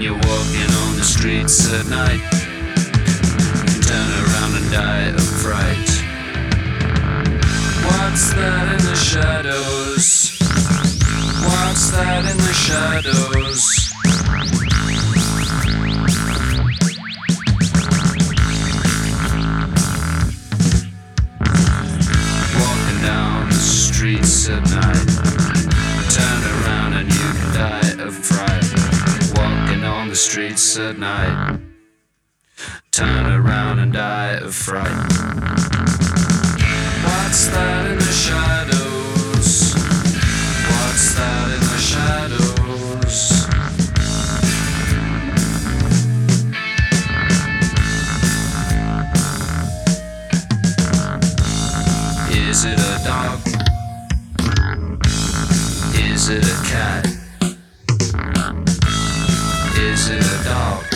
You're walking on the streets at night. Turn around and die Turn around and die of fright. What's that in the shadows? What's that in the shadows? Is it a dog? Is it a cat? Is it a dog?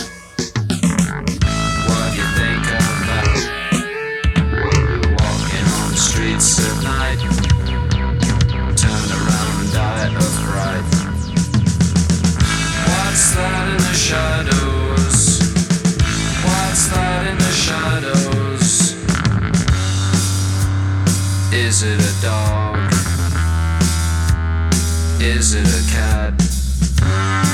is it a cat.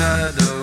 shadow.